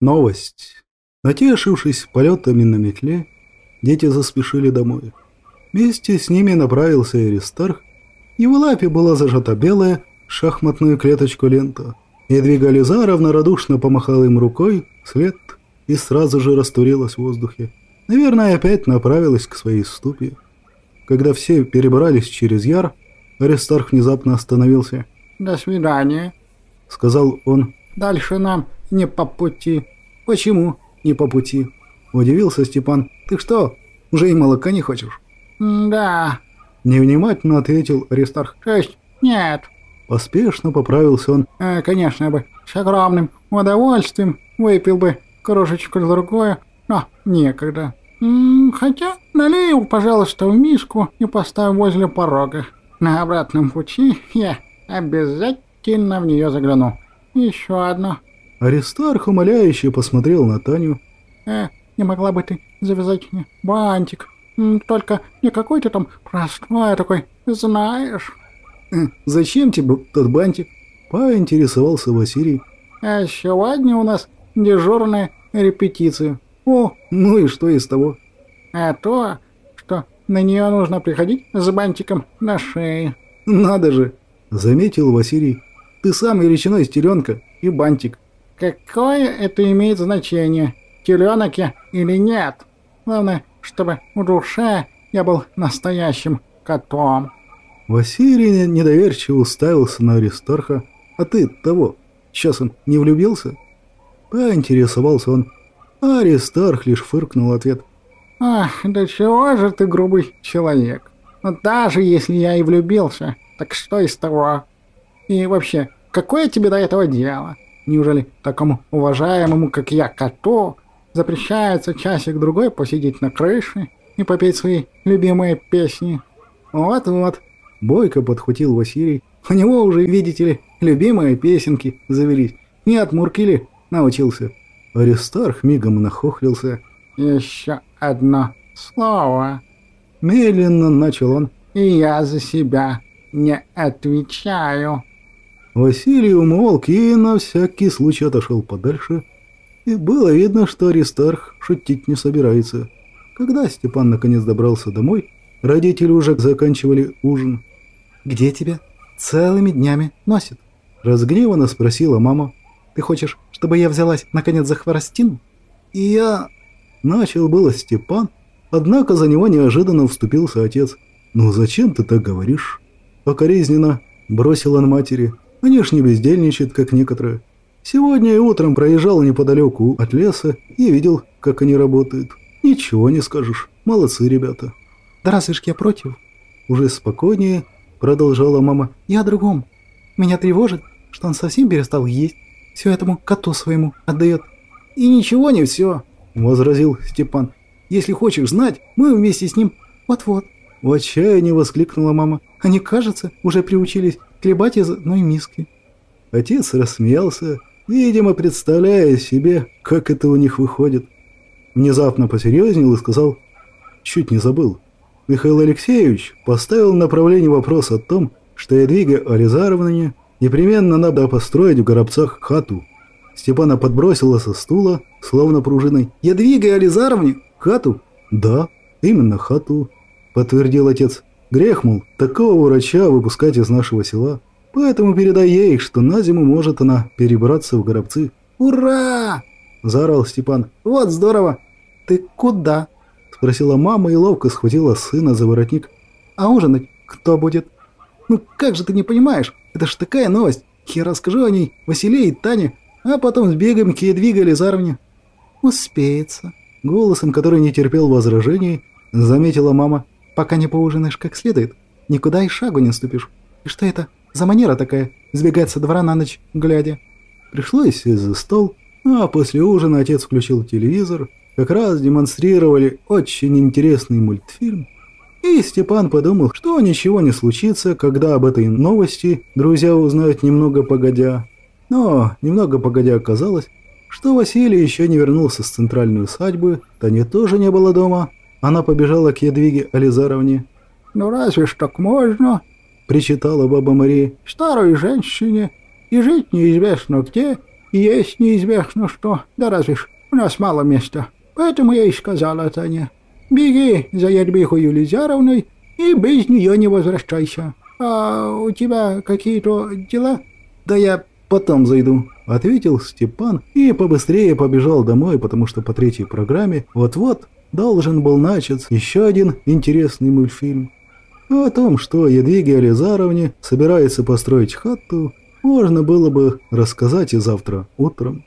Новость. Натешившись полетами на метле, дети заспешили домой. Вместе с ними направился Аристарх. Его лапе была зажата белая шахматную клеточку лента. Едвига Лизаровна радушно помахала им рукой след и сразу же растворилась в воздухе. Наверное, опять направилась к своей ступе. Когда все перебрались через яр, Аристарх внезапно остановился. «До свидания», — сказал он. «Дальше нам не по пути». «Почему не по пути?» — удивился Степан. «Ты что, уже и молока не хочешь?» «Да», — невнимательно ответил Аристарх. «То есть нет». Поспешно поправился он. Э, «Конечно бы, с огромным удовольствием выпил бы кружечку другое, но некогда. М -м, хотя налей, пожалуйста, в миску и поставь возле порога. На обратном пути я обязательно в нее загляну. Еще одно». Аристарх умоляюще посмотрел на Таню. «Э, не могла бы ты завязать мне бантик? Только не какой-то там простой а такой, знаешь». Э, «Зачем тебе тот бантик?» – поинтересовался Василий. «А сегодня у нас дежурная репетиция». «О, ну и что из того?» «А то, что на нее нужно приходить с бантиком на шее». «Надо же!» – заметил Василий. «Ты сам и речной стеленка, и бантик». Какое это имеет значение, теленок я или нет? Главное, чтобы в душе я был настоящим котом. Василий недоверчиво уставился на Аристарха. «А ты того, сейчас он не влюбился?» Поинтересовался он. А Аристарх лишь фыркнул ответ. «Ах, да чего же ты грубый человек? Но даже если я и влюбился, так что из того? И вообще, какое тебе до этого дело?» Неужели такому уважаемому, как я, коту запрещается часик-другой посидеть на крыше и попеть свои любимые песни? Вот-вот. Бойко подхватил Василий. У него уже, видите ли, любимые песенки завелись. Не от Муркили научился. Аристарх мигом нахохлился. «Еще одно слово». Медленно начал он. «И я за себя не отвечаю». Василий умолк и на всякий случай отошел подальше. И было видно, что Аристарх шутить не собирается. Когда Степан наконец добрался домой, родители уже заканчивали ужин. «Где тебя целыми днями носит?» Разгневанно спросила мама. «Ты хочешь, чтобы я взялась наконец за хворостину?» «И я...» Начал было Степан, однако за него неожиданно вступился отец. «Ну зачем ты так говоришь?» Покоризненно бросил он матери. Они ж не бездельничают, как некоторые. Сегодня и утром проезжал неподалеку от леса и видел, как они работают. Ничего не скажешь. Молодцы ребята. Да разве ж я против? Уже спокойнее продолжала мама. Я о другом. Меня тревожит, что он совсем перестал есть. Все этому коту своему отдает. И ничего не все, возразил Степан. Если хочешь знать, мы вместе с ним... Вот-вот. В отчаянии воскликнула мама. Они, кажется, уже приучились хлебать из одной миски. Отец рассмеялся, видимо, представляя себе, как это у них выходит. Внезапно посерьезнел и сказал, чуть не забыл. Михаил Алексеевич поставил направление вопрос о том, что Ядвига Ализаровне непременно надо построить в Горобцах хату. Степана подбросила со стула, словно пружиной. «Ядвига Ализаровне? Хату?» «Да, именно хату», — подтвердил отец. Грех, мол, такого врача выпускать из нашего села. Поэтому передай ей, что на зиму может она перебраться в Горобцы. «Ура!» – заорал Степан. «Вот здорово!» «Ты куда?» – спросила мама и ловко схватила сына за воротник. «А ужинать кто будет?» «Ну как же ты не понимаешь? Это ж такая новость. Я расскажу о ней Василе и Тане, а потом сбегаем к Едвиге Лизаровне». «Успеется», – голосом, который не терпел возражений, заметила мама пока не поужинаешь как следует, никуда и шагу не ступишь. И что это за манера такая, сбегать со двора на ночь глядя? Пришлось за стол, а после ужина отец включил телевизор. Как раз демонстрировали очень интересный мультфильм. И Степан подумал, что ничего не случится, когда об этой новости друзья узнают немного погодя. Но немного погодя оказалось, что Василий еще не вернулся с центральной усадьбы, Таня тоже не было дома, она побежала к Едвиге Ализаровне. «Ну разве ж так можно?» – причитала баба Мария. «Старой женщине и жить неизвестно где, есть неизвестно что. Да разве ж, у нас мало места. Поэтому я и сказала Таня. Беги за Ядбихой Юлизаровной и без нее не возвращайся. А у тебя какие-то дела? Да я потом зайду, ответил Степан и побыстрее побежал домой, потому что по третьей программе вот-вот должен был начаться еще один интересный мультфильм. О том, что Едвиге Ализаровне собирается построить хату, можно было бы рассказать и завтра утром.